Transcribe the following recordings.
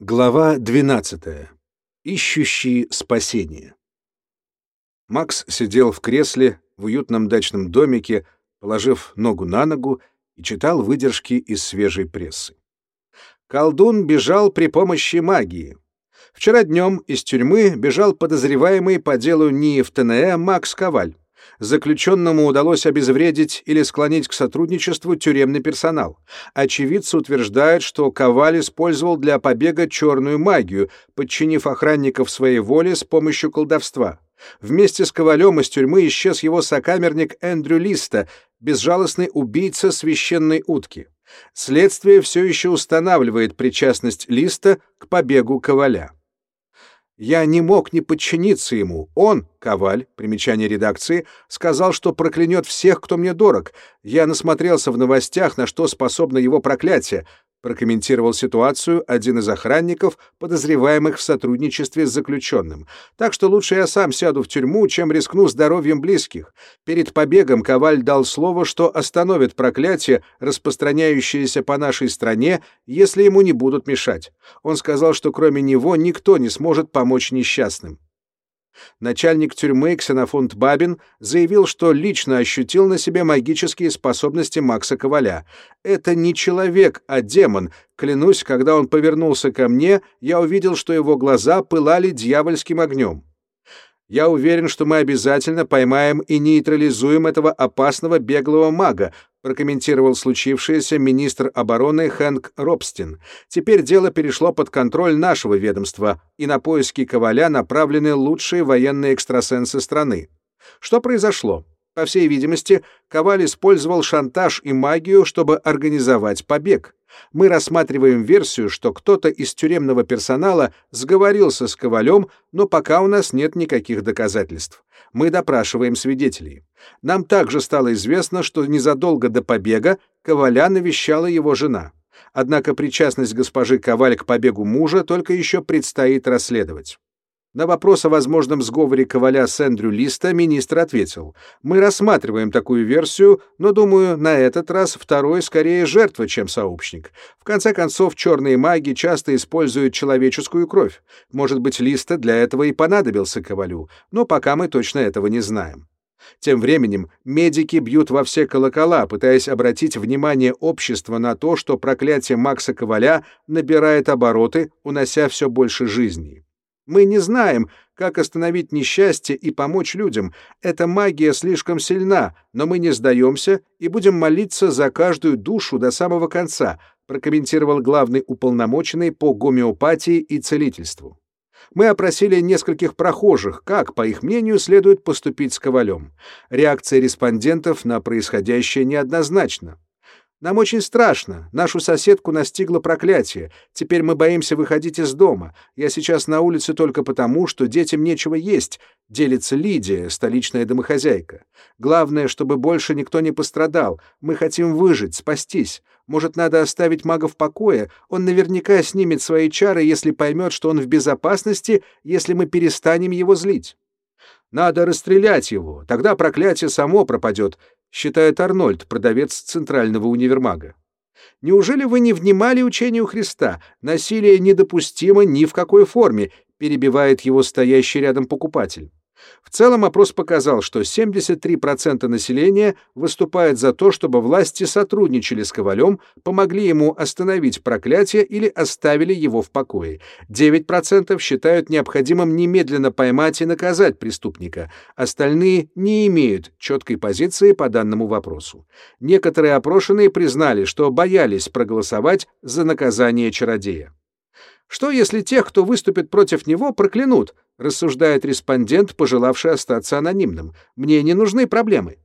Глава 12. Ищущий спасение. Макс сидел в кресле в уютном дачном домике, положив ногу на ногу и читал выдержки из свежей прессы. Колдун бежал при помощи магии. Вчера днем из тюрьмы бежал подозреваемый по делу НИИ в ТНЭ Макс Коваль заключенному удалось обезвредить или склонить к сотрудничеству тюремный персонал. Очевидцы утверждают, что Коваль использовал для побега черную магию, подчинив охранников своей воле с помощью колдовства. Вместе с Ковалем из тюрьмы исчез его сокамерник Эндрю Листа, безжалостный убийца священной утки. Следствие все еще устанавливает причастность Листа к побегу Коваля. Я не мог не подчиниться ему. Он, Коваль, примечание редакции, сказал, что проклянет всех, кто мне дорог. Я насмотрелся в новостях, на что способно его проклятие прокомментировал ситуацию один из охранников, подозреваемых в сотрудничестве с заключенным. Так что лучше я сам сяду в тюрьму, чем рискну здоровьем близких. Перед побегом Коваль дал слово, что остановит проклятие, распространяющееся по нашей стране, если ему не будут мешать. Он сказал, что кроме него никто не сможет помочь несчастным. Начальник тюрьмы Ксенофонт Бабин заявил, что лично ощутил на себе магические способности Макса Коваля. «Это не человек, а демон. Клянусь, когда он повернулся ко мне, я увидел, что его глаза пылали дьявольским огнем. Я уверен, что мы обязательно поймаем и нейтрализуем этого опасного беглого мага, прокомментировал случившееся министр обороны Хэнк Робстин. Теперь дело перешло под контроль нашего ведомства, и на поиски Коваля направлены лучшие военные экстрасенсы страны. Что произошло? По всей видимости, Коваль использовал шантаж и магию, чтобы организовать побег. Мы рассматриваем версию, что кто-то из тюремного персонала сговорился с Ковалем, но пока у нас нет никаких доказательств. Мы допрашиваем свидетелей. Нам также стало известно, что незадолго до побега Коваля навещала его жена. Однако причастность госпожи Коваль к побегу мужа только еще предстоит расследовать. На вопрос о возможном сговоре Коваля с Эндрю Листа министр ответил, «Мы рассматриваем такую версию, но, думаю, на этот раз второй скорее жертва, чем сообщник. В конце концов, черные маги часто используют человеческую кровь. Может быть, Листа для этого и понадобился Ковалю, но пока мы точно этого не знаем». Тем временем медики бьют во все колокола, пытаясь обратить внимание общества на то, что проклятие Макса Коваля набирает обороты, унося все больше жизней. Мы не знаем, как остановить несчастье и помочь людям. Эта магия слишком сильна, но мы не сдаемся и будем молиться за каждую душу до самого конца, прокомментировал главный уполномоченный по гомеопатии и целительству. Мы опросили нескольких прохожих, как, по их мнению, следует поступить с Ковалем. Реакция респондентов на происходящее неоднозначна. Нам очень страшно. Нашу соседку настигло проклятие. Теперь мы боимся выходить из дома. Я сейчас на улице только потому, что детям нечего есть. Делится Лидия, столичная домохозяйка. Главное, чтобы больше никто не пострадал. Мы хотим выжить, спастись. Может, надо оставить мага в покое? Он наверняка снимет свои чары, если поймет, что он в безопасности, если мы перестанем его злить. Надо расстрелять его, тогда проклятие само пропадет, считает Арнольд, продавец центрального универмага. Неужели вы не внимали учению Христа? Насилие недопустимо ни в какой форме, перебивает его стоящий рядом покупатель. В целом опрос показал, что 73% населения выступает за то, чтобы власти сотрудничали с Ковалем, помогли ему остановить проклятие или оставили его в покое. 9% считают необходимым немедленно поймать и наказать преступника. Остальные не имеют четкой позиции по данному вопросу. Некоторые опрошенные признали, что боялись проголосовать за наказание чародея. Что, если тех, кто выступит против него, проклянут, рассуждает респондент, пожелавший остаться анонимным. Мне не нужны проблемы.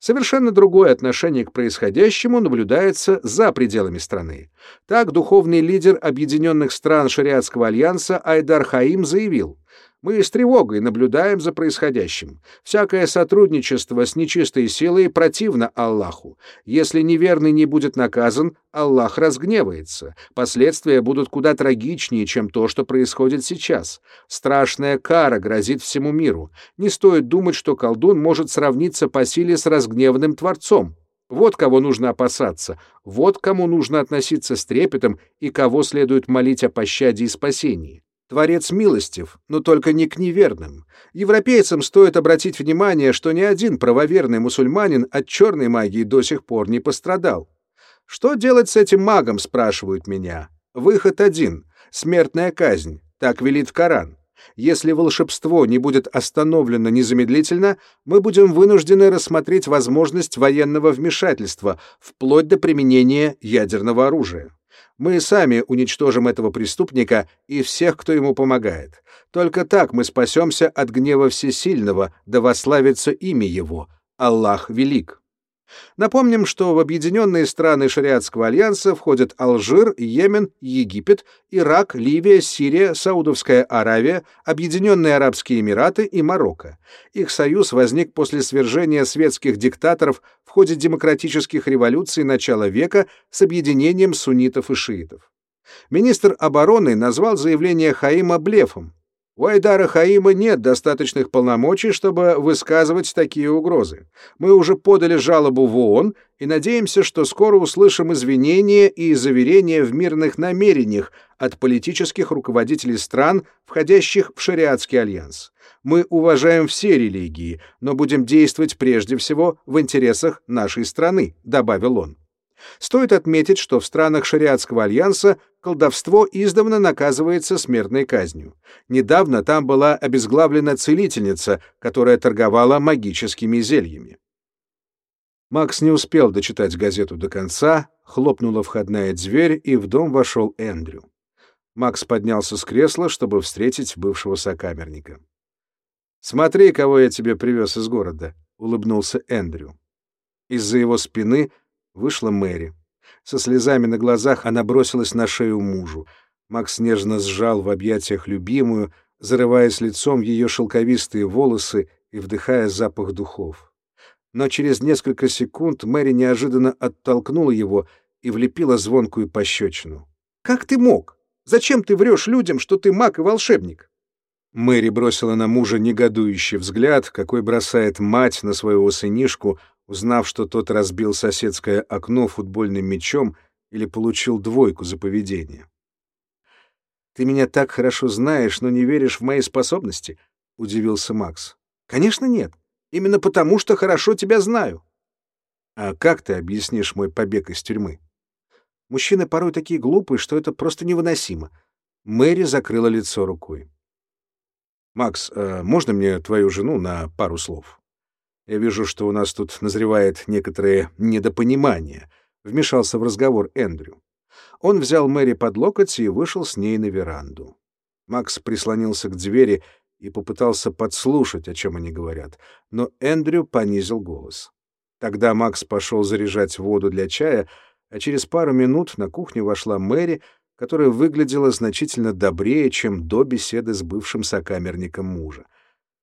Совершенно другое отношение к происходящему наблюдается за пределами страны. Так духовный лидер Объединенных стран Шариатского альянса Айдар Хаим заявил, мы с тревогой наблюдаем за происходящим. Всякое сотрудничество с нечистой силой противно Аллаху. Если неверный не будет наказан, Аллах разгневается. Последствия будут куда трагичнее, чем то, что происходит сейчас. Страшная кара грозит всему миру. Не стоит думать, что колдун может сравниться по силе с разгневанным Творцом. Вот кого нужно опасаться, вот кому нужно относиться с трепетом и кого следует молить о пощаде и спасении. Творец милостив, но только не к неверным. Европейцам стоит обратить внимание, что ни один правоверный мусульманин от черной магии до сих пор не пострадал. Что делать с этим магом, спрашивают меня. Выход один — смертная казнь, так велит Коран. Если волшебство не будет остановлено незамедлительно, мы будем вынуждены рассмотреть возможность военного вмешательства, вплоть до применения ядерного оружия. Мы сами уничтожим этого преступника и всех, кто ему помогает. Только так мы спасемся от гнева Всесильного, да вославится имя Его. Аллах велик. Напомним, что в объединенные страны шариатского альянса входят Алжир, Йемен, Египет, Ирак, Ливия, Сирия, Саудовская Аравия, Объединенные Арабские Эмираты и Марокко. Их союз возник после свержения светских диктаторов в ходе демократических революций начала века с объединением суннитов и шиитов. Министр обороны назвал заявление Хаима блефом, у Айдара Хаима нет достаточных полномочий, чтобы высказывать такие угрозы. Мы уже подали жалобу в ООН и надеемся, что скоро услышим извинения и заверения в мирных намерениях от политических руководителей стран, входящих в шариатский альянс. Мы уважаем все религии, но будем действовать прежде всего в интересах нашей страны, добавил он. Стоит отметить, что в странах шариатского альянса колдовство издавна наказывается смертной казнью. Недавно там была обезглавлена целительница, которая торговала магическими зельями. Макс не успел дочитать газету до конца, хлопнула входная дверь, и в дом вошел Эндрю. Макс поднялся с кресла, чтобы встретить бывшего сокамерника. «Смотри, кого я тебе привез из города», — улыбнулся Эндрю. Из-за его спины — Вышла Мэри. Со слезами на глазах она бросилась на шею мужу. Макс нежно сжал в объятиях любимую, зарываясь лицом в ее шелковистые волосы и вдыхая запах духов. Но через несколько секунд Мэри неожиданно оттолкнула его и влепила звонкую пощечину. «Как ты мог? Зачем ты врешь людям, что ты маг и волшебник?» Мэри бросила на мужа негодующий взгляд, какой бросает мать на своего сынишку, узнав, что тот разбил соседское окно футбольным мячом или получил двойку за поведение. «Ты меня так хорошо знаешь, но не веришь в мои способности?» — удивился Макс. «Конечно нет. Именно потому, что хорошо тебя знаю». «А как ты объяснишь мой побег из тюрьмы?» «Мужчины порой такие глупые, что это просто невыносимо». Мэри закрыла лицо рукой. «Макс, а можно мне твою жену на пару слов?» Я вижу, что у нас тут назревает некоторое недопонимание, вмешался в разговор Эндрю. Он взял Мэри под локоть и вышел с ней на веранду. Макс прислонился к двери и попытался подслушать, о чем они говорят, но Эндрю понизил голос. Тогда Макс пошел заряжать воду для чая, а через пару минут на кухню вошла Мэри, которая выглядела значительно добрее, чем до беседы с бывшим сокамерником мужа.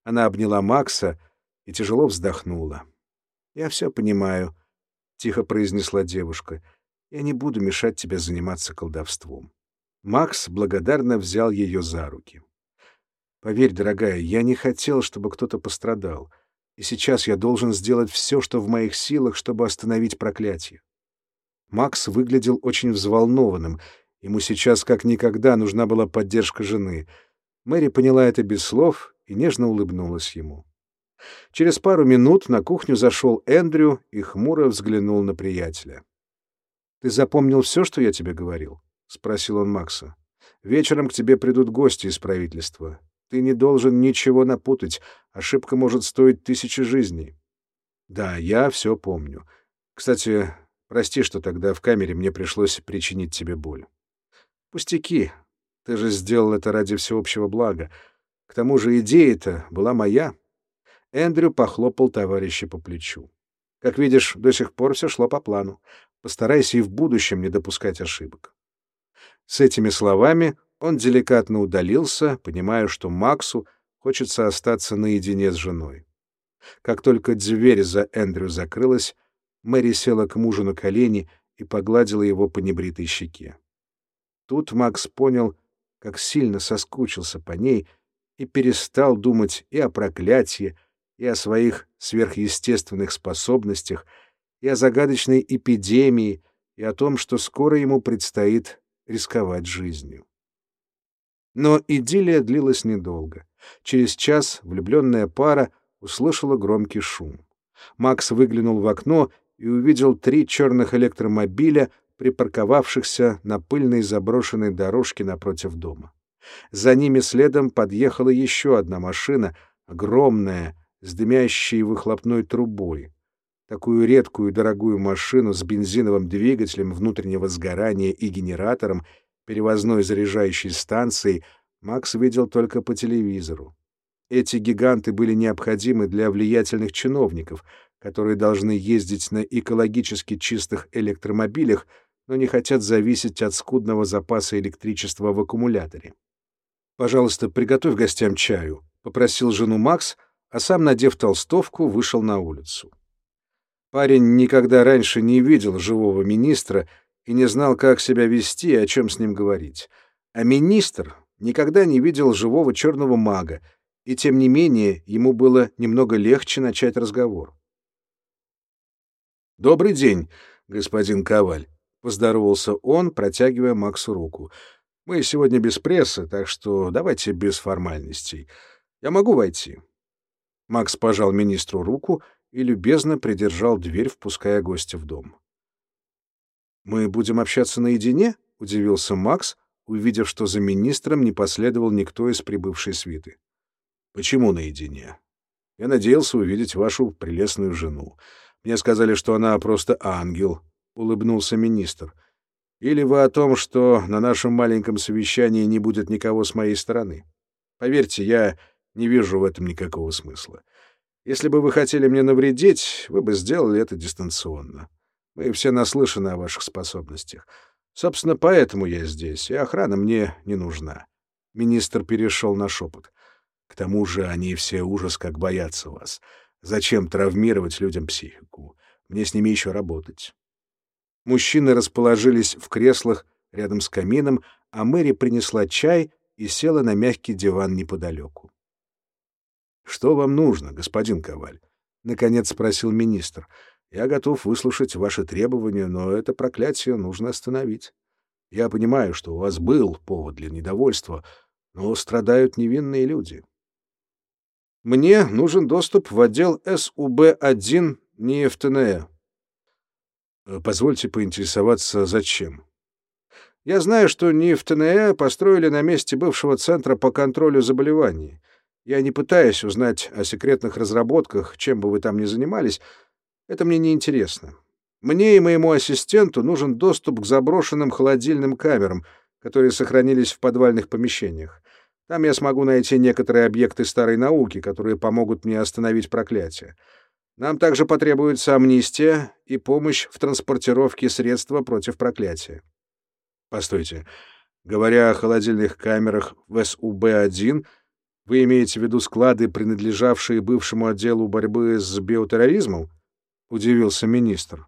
Она обняла Макса и тяжело вздохнула. «Я все понимаю», — тихо произнесла девушка. «Я не буду мешать тебе заниматься колдовством». Макс благодарно взял ее за руки. «Поверь, дорогая, я не хотел, чтобы кто-то пострадал, и сейчас я должен сделать все, что в моих силах, чтобы остановить проклятие». Макс выглядел очень взволнованным, ему сейчас как никогда нужна была поддержка жены. Мэри поняла это без слов и нежно улыбнулась ему. Через пару минут на кухню зашел Эндрю и хмуро взглянул на приятеля. «Ты запомнил все, что я тебе говорил?» — спросил он Макса. «Вечером к тебе придут гости из правительства. Ты не должен ничего напутать. Ошибка может стоить тысячи жизней». «Да, я все помню. Кстати, прости, что тогда в камере мне пришлось причинить тебе боль». «Пустяки. Ты же сделал это ради всеобщего блага. К тому же идея-то была моя». Эндрю похлопал товарища по плечу. Как видишь, до сих пор все шло по плану. Постарайся и в будущем не допускать ошибок. С этими словами он деликатно удалился, понимая, что Максу хочется остаться наедине с женой. Как только дверь за Эндрю закрылась, Мэри села к мужу на колени и погладила его по небритой щеке. Тут Макс понял, как сильно соскучился по ней и перестал думать и о проклятии, и о своих сверхъестественных способностях, и о загадочной эпидемии, и о том, что скоро ему предстоит рисковать жизнью. Но идиллия длилась недолго. Через час влюбленная пара услышала громкий шум. Макс выглянул в окно и увидел три черных электромобиля, припарковавшихся на пыльной заброшенной дорожке напротив дома. За ними следом подъехала еще одна машина, огромная, с дымящей выхлопной трубой. Такую редкую дорогую машину с бензиновым двигателем внутреннего сгорания и генератором, перевозной заряжающей станцией, Макс видел только по телевизору. Эти гиганты были необходимы для влиятельных чиновников, которые должны ездить на экологически чистых электромобилях, но не хотят зависеть от скудного запаса электричества в аккумуляторе. «Пожалуйста, приготовь гостям чаю», — попросил жену Макс, а сам, надев толстовку, вышел на улицу. Парень никогда раньше не видел живого министра и не знал, как себя вести и о чем с ним говорить. А министр никогда не видел живого черного мага, и тем не менее ему было немного легче начать разговор. «Добрый день, господин Коваль», — поздоровался он, протягивая Максу руку. «Мы сегодня без прессы, так что давайте без формальностей. Я могу войти?» Макс пожал министру руку и любезно придержал дверь, впуская гостя в дом. «Мы будем общаться наедине?» — удивился Макс, увидев, что за министром не последовал никто из прибывшей свиты. Почему наедине? Я надеялся увидеть вашу прелестную жену. Мне сказали, что она просто ангел, — улыбнулся министр. Или вы о том, что на нашем маленьком совещании не будет никого с моей стороны? Поверьте, я не вижу в этом никакого смысла. Если бы вы хотели мне навредить, вы бы сделали это дистанционно. Мы все наслышаны о ваших способностях. Собственно, поэтому я здесь, и охрана мне не нужна. Министр перешел на шепот. К тому же они все ужас как боятся вас. Зачем травмировать людям психику? Мне с ними еще работать. Мужчины расположились в креслах рядом с камином, а Мэри принесла чай и села на мягкий диван неподалеку. — Что вам нужно, господин Коваль? — наконец спросил министр. — Я готов выслушать ваши требования, но это проклятие нужно остановить. Я понимаю, что у вас был повод для недовольства, но страдают невинные люди. Мне нужен доступ в отдел СУБ-1 НИФТНЭ. Позвольте поинтересоваться, зачем? Я знаю, что НИФТНЭ построили на месте бывшего центра по контролю заболеваний. Я не пытаюсь узнать о секретных разработках, чем бы вы там ни занимались. Это мне не интересно. Мне и моему ассистенту нужен доступ к заброшенным холодильным камерам, которые сохранились в подвальных помещениях. Там я смогу найти некоторые объекты старой науки, которые помогут мне остановить проклятие. Нам также потребуется амнистия и помощь в транспортировке средства против проклятия. Постойте, говоря о холодильных камерах в СУБ-1, вы имеете в виду склады, принадлежавшие бывшему отделу борьбы с биотерроризмом? Удивился министр.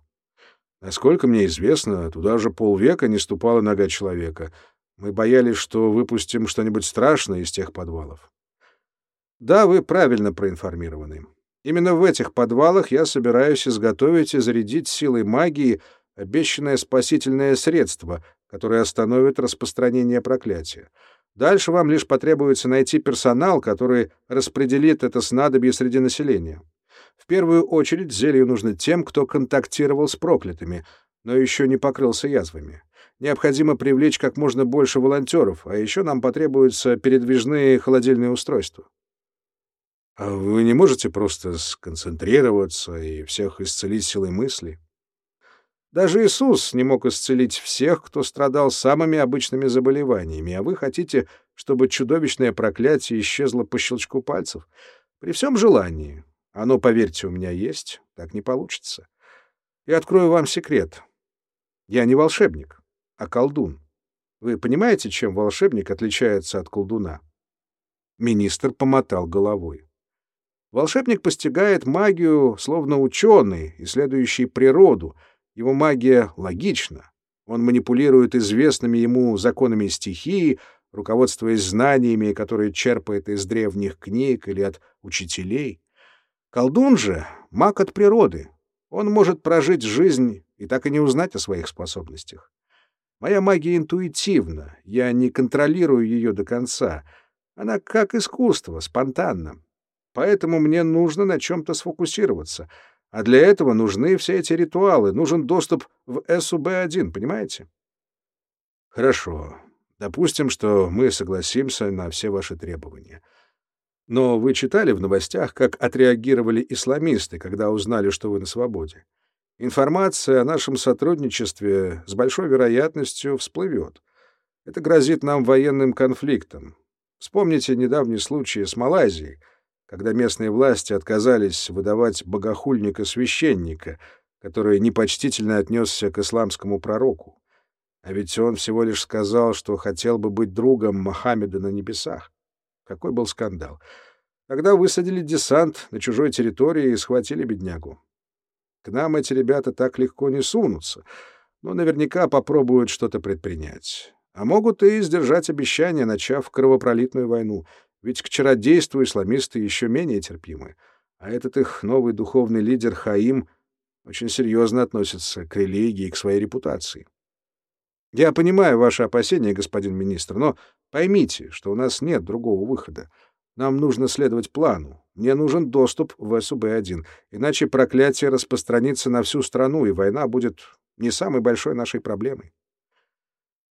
Насколько мне известно, туда уже полвека не ступала нога человека — мы боялись, что выпустим что-нибудь страшное из тех подвалов. Да, вы правильно проинформированы. Именно в этих подвалах я собираюсь изготовить и зарядить силой магии обещанное спасительное средство, которое остановит распространение проклятия. Дальше вам лишь потребуется найти персонал, который распределит это снадобье среди населения. В первую очередь зелье нужно тем, кто контактировал с проклятыми, но еще не покрылся язвами. Необходимо привлечь как можно больше волонтеров, а еще нам потребуются передвижные холодильные устройства. А вы не можете просто сконцентрироваться и всех исцелить силой мысли? Даже Иисус не мог исцелить всех, кто страдал самыми обычными заболеваниями, а вы хотите, чтобы чудовищное проклятие исчезло по щелчку пальцев? При всем желании. Оно, поверьте, у меня есть, так не получится. Я открою вам секрет. Я не волшебник а колдун. Вы понимаете, чем волшебник отличается от колдуна? Министр помотал головой. Волшебник постигает магию, словно ученый, исследующий природу. Его магия логична. Он манипулирует известными ему законами стихии, руководствуясь знаниями, которые черпает из древних книг или от учителей. Колдун же — маг от природы. Он может прожить жизнь и так и не узнать о своих способностях. Моя магия интуитивна, я не контролирую ее до конца. Она как искусство, спонтанно. Поэтому мне нужно на чем-то сфокусироваться. А для этого нужны все эти ритуалы, нужен доступ в СУБ-1, понимаете? Хорошо. Допустим, что мы согласимся на все ваши требования. Но вы читали в новостях, как отреагировали исламисты, когда узнали, что вы на свободе? Информация о нашем сотрудничестве с большой вероятностью всплывет. Это грозит нам военным конфликтом. Вспомните недавний случай с Малайзией, когда местные власти отказались выдавать богохульника-священника, который непочтительно отнесся к исламскому пророку. А ведь он всего лишь сказал, что хотел бы быть другом Мохаммеда на небесах. Какой был скандал. Тогда высадили десант на чужой территории и схватили беднягу. К нам эти ребята так легко не сунутся, но наверняка попробуют что-то предпринять. А могут и сдержать обещания, начав кровопролитную войну, ведь к чародейству исламисты еще менее терпимы. А этот их новый духовный лидер Хаим очень серьезно относится к религии и к своей репутации. Я понимаю ваши опасения, господин министр, но поймите, что у нас нет другого выхода. Нам нужно следовать плану. Мне нужен доступ в СУБ-1, иначе проклятие распространится на всю страну, и война будет не самой большой нашей проблемой.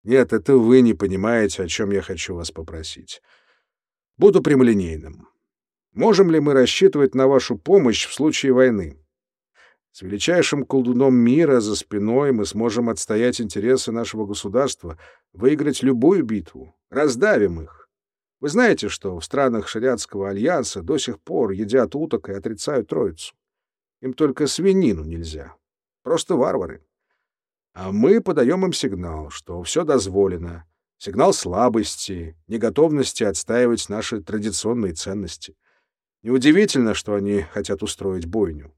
Нет, это вы не понимаете, о чем я хочу вас попросить. Буду прямолинейным. Можем ли мы рассчитывать на вашу помощь в случае войны? С величайшим колдуном мира за спиной мы сможем отстоять интересы нашего государства, выиграть любую битву, раздавим их. Вы знаете, что в странах шариатского альянса до сих пор едят уток и отрицают троицу. Им только свинину нельзя. Просто варвары. А мы подаем им сигнал, что все дозволено. Сигнал слабости, неготовности отстаивать наши традиционные ценности. Неудивительно, что они хотят устроить бойню.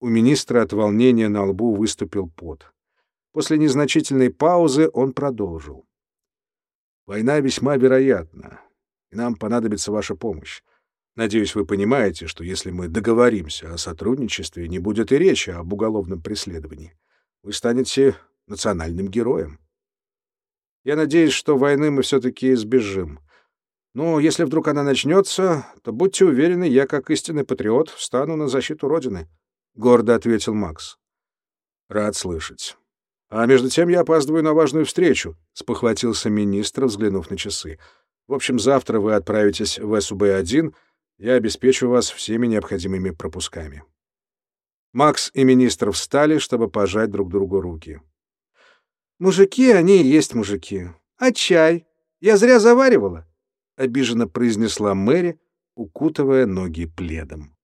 У министра от волнения на лбу выступил пот. После незначительной паузы он продолжил. «Война весьма вероятна, и нам понадобится ваша помощь. Надеюсь, вы понимаете, что если мы договоримся о сотрудничестве, не будет и речи об уголовном преследовании. Вы станете национальным героем. Я надеюсь, что войны мы все-таки избежим. Но если вдруг она начнется, то будьте уверены, я, как истинный патриот, встану на защиту Родины. — гордо ответил Макс. «Рад слышать. А между тем я опаздываю на важную встречу», — спохватился министр, взглянув на часы. «В общем, завтра вы отправитесь в СУБ-1, я обеспечу вас всеми необходимыми пропусками». Макс и министр встали, чтобы пожать друг другу руки. «Мужики, они и есть мужики. А чай? Я зря заваривала», — обиженно произнесла Мэри, укутывая ноги пледом.